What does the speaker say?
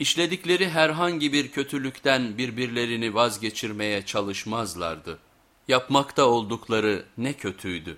İşledikleri herhangi bir kötülükten birbirlerini vazgeçirmeye çalışmazlardı. Yapmakta oldukları ne kötüydü.